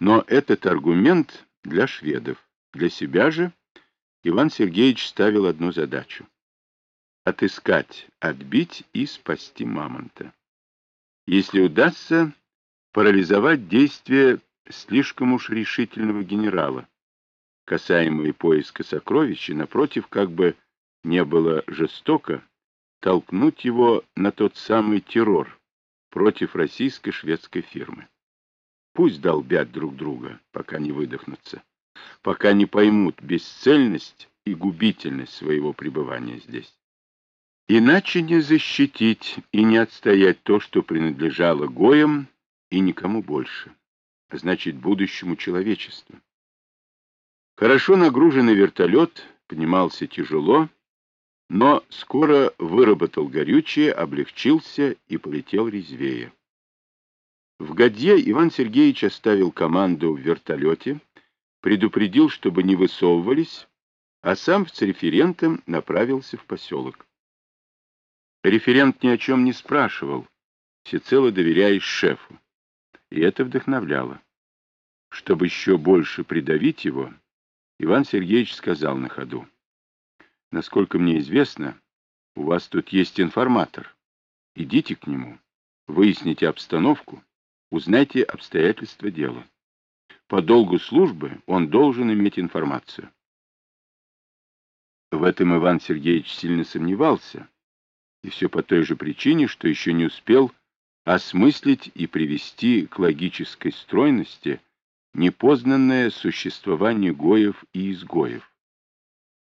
Но этот аргумент для шведов. Для себя же Иван Сергеевич ставил одну задачу — отыскать, отбить и спасти мамонта. Если удастся, парализовать действия слишком уж решительного генерала, касаемые поиска сокровищ, и, напротив, как бы не было жестоко, толкнуть его на тот самый террор против российско-шведской фирмы. Пусть долбят друг друга, пока не выдохнутся, пока не поймут бесцельность и губительность своего пребывания здесь. Иначе не защитить и не отстоять то, что принадлежало Гоям и никому больше, а значит, будущему человечеству. Хорошо нагруженный вертолет поднимался тяжело, но скоро выработал горючее, облегчился и полетел резвее. В Гадье Иван Сергеевич оставил команду в вертолете, предупредил, чтобы не высовывались, а сам с референтом направился в поселок. Референт ни о чем не спрашивал, всецело доверяясь шефу, и это вдохновляло. Чтобы еще больше придавить его, Иван Сергеевич сказал на ходу. «Насколько мне известно, у вас тут есть информатор. Идите к нему, выясните обстановку, узнайте обстоятельства дела. По долгу службы он должен иметь информацию». В этом Иван Сергеевич сильно сомневался, и все по той же причине, что еще не успел осмыслить и привести к логической стройности непознанное существование гоев и изгоев.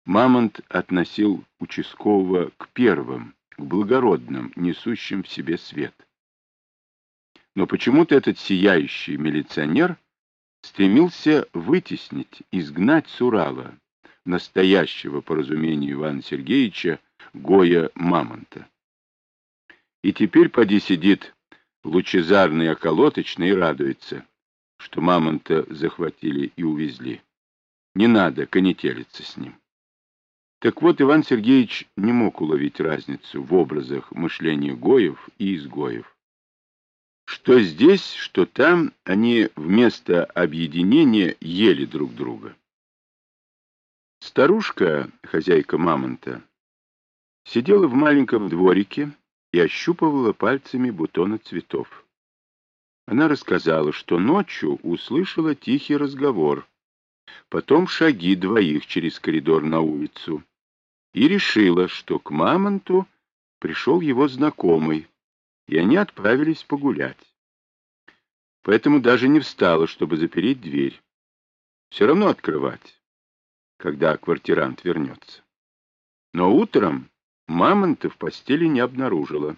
Мамонт относил участкового к первым, к благородным, несущим в себе свет. Но почему-то этот сияющий милиционер стремился вытеснить, изгнать с Урала, настоящего, по разумению Ивана Сергеевича, Гоя Мамонта. И теперь поди сидит лучезарный околоточный и радуется, что мамонта захватили и увезли. Не надо конетелиться с ним. Так вот, Иван Сергеевич не мог уловить разницу в образах мышления Гоев и изгоев. Что здесь, что там, они вместо объединения ели друг друга. Старушка, хозяйка мамонта, сидела в маленьком дворике и ощупывала пальцами бутоны цветов. Она рассказала, что ночью услышала тихий разговор, потом шаги двоих через коридор на улицу, и решила, что к Мамонту пришел его знакомый, и они отправились погулять. Поэтому даже не встала, чтобы запереть дверь. Все равно открывать, когда квартирант вернется. Но утром Мамонта в постели не обнаружила,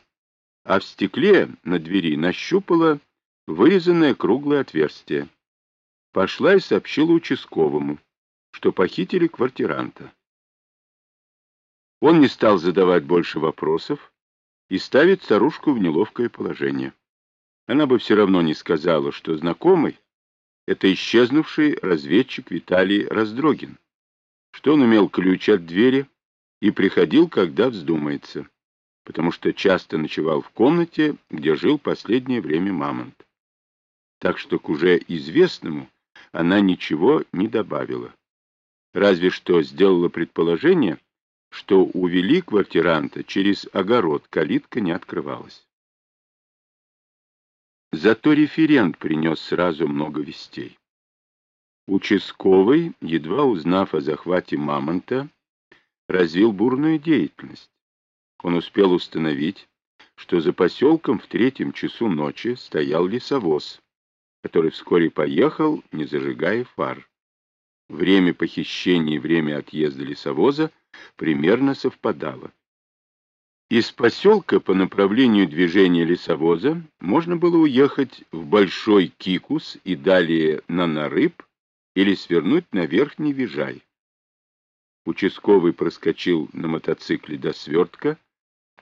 а в стекле на двери нащупала вырезанное круглое отверстие. Пошла и сообщила участковому, что похитили квартиранта. Он не стал задавать больше вопросов и ставит старушку в неловкое положение. Она бы все равно не сказала, что знакомый — это исчезнувший разведчик Виталий Раздрогин, что он имел ключ от двери и приходил, когда вздумается, потому что часто ночевал в комнате, где жил последнее время Мамонт так что к уже известному она ничего не добавила. Разве что сделала предположение, что увели квартиранта через огород, калитка не открывалась. Зато референт принес сразу много вестей. Участковый, едва узнав о захвате Мамонта, развил бурную деятельность. Он успел установить, что за поселком в третьем часу ночи стоял лесовоз, который вскоре поехал, не зажигая фар. Время похищения и время отъезда лесовоза примерно совпадало. Из поселка по направлению движения лесовоза можно было уехать в Большой Кикус и далее на Нарыб или свернуть на Верхний Вижай. Участковый проскочил на мотоцикле до свертка,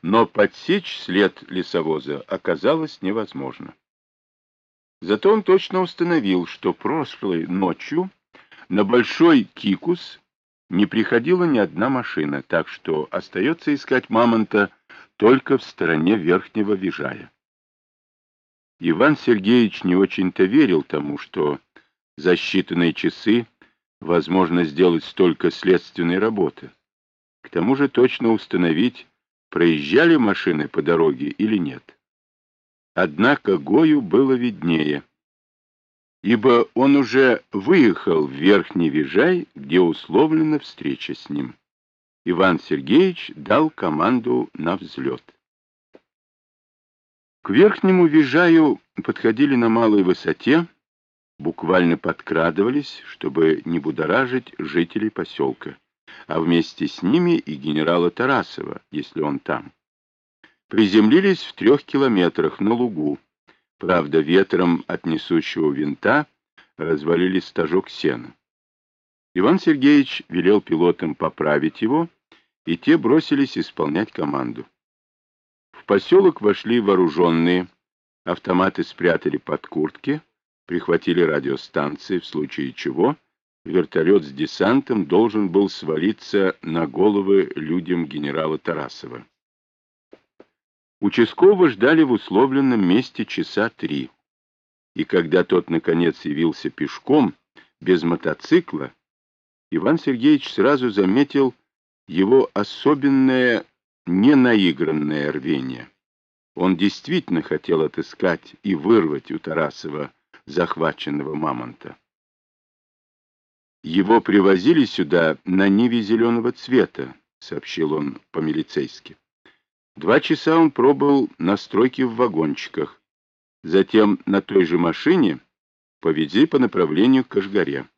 но подсечь след лесовоза оказалось невозможно. Зато он точно установил, что прошлой ночью на Большой Кикус не приходила ни одна машина, так что остается искать мамонта только в стороне Верхнего Вижая. Иван Сергеевич не очень-то верил тому, что За считанные часы возможно сделать столько следственной работы. К тому же точно установить, проезжали машины по дороге или нет. Однако Гою было виднее, ибо он уже выехал в Верхний Вижай, где условлена встреча с ним. Иван Сергеевич дал команду на взлет. К Верхнему Вижаю подходили на малой высоте, буквально подкрадывались, чтобы не будоражить жителей поселка, а вместе с ними и генерала Тарасова, если он там. Приземлились в трех километрах на лугу. Правда, ветром от несущего винта развалили стажок сена. Иван Сергеевич велел пилотам поправить его, и те бросились исполнять команду. В поселок вошли вооруженные, автоматы спрятали под куртки, прихватили радиостанции, в случае чего вертолет с десантом должен был свалиться на головы людям генерала Тарасова. Участкового ждали в условленном месте часа три, и когда тот, наконец, явился пешком, без мотоцикла, Иван Сергеевич сразу заметил его особенное ненаигранное рвение. Он действительно хотел отыскать и вырвать у Тарасова захваченного мамонта. Его привозили сюда на ниве зеленого цвета, сообщил он по-милицейски. Два часа он пробыл на стройке в вагончиках. Затем на той же машине повези по направлению к Кашгаре.